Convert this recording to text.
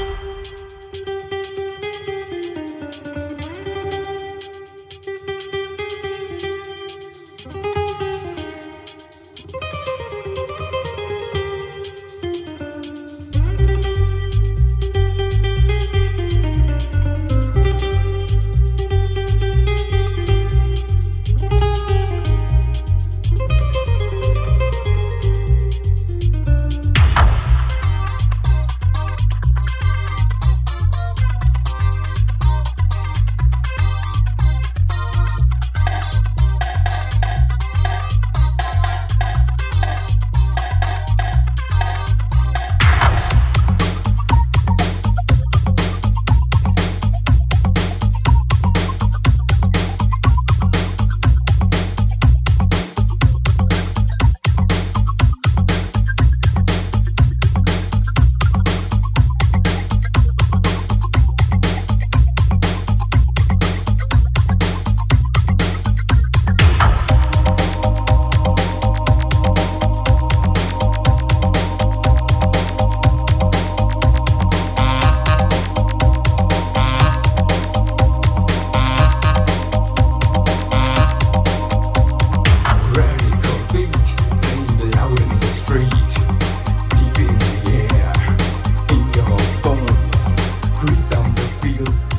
Bye. creep down the field.